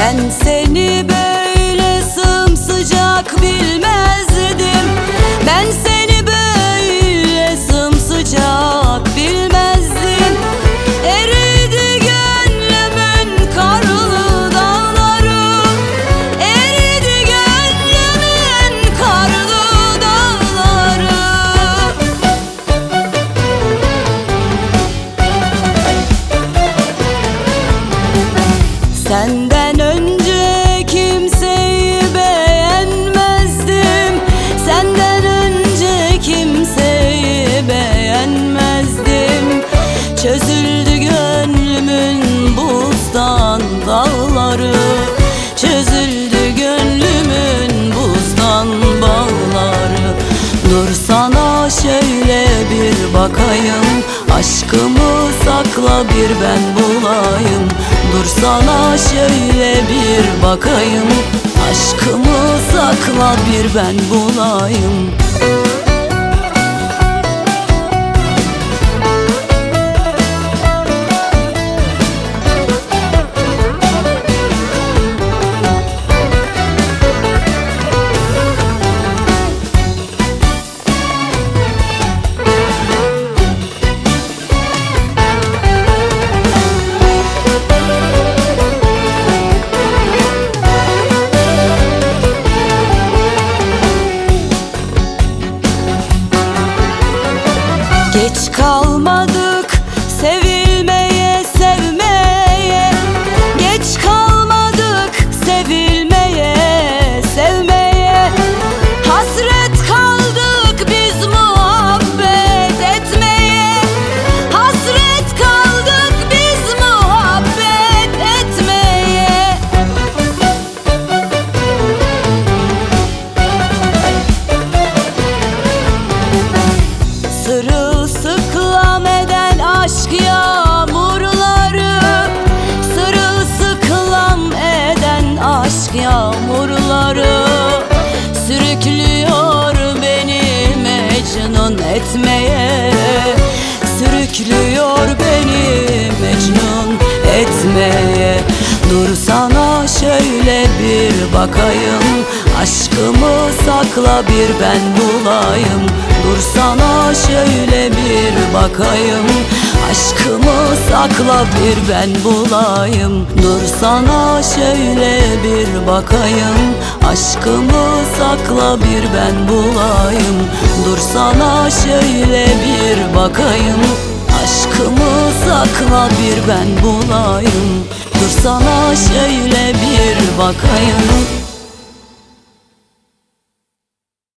Ben seni böyle sımsıcak bilmezdim. Ben seni böyle sımsıcak bilmezdim. Eridi gönlümün karlı dağları. Eridi gönlümün karlı dağları. Senden Çözüldü gönlümün buzdan dağları Çözüldü gönlümün buzdan bağları. Dur sana şöyle bir bakayım. Aşkımı sakla bir ben bulayım. Dur sana şöyle bir bakayım. Aşkımı sakla bir ben bulayım Geç kalmadık etmeye Dur sana şöyle bir bakayım. Aşkımı sakla bir ben bulayım. Dur sana şöyle bir bakayım. Aşkımı sakla bir ben bulayım. Dur sana şöyle bir bakayım. Aşkımı sakla bir ben bulayım. Dur sana şöyle bir bakayım Sakla bir ben bulayım. Dur sana şöyle bir bakayım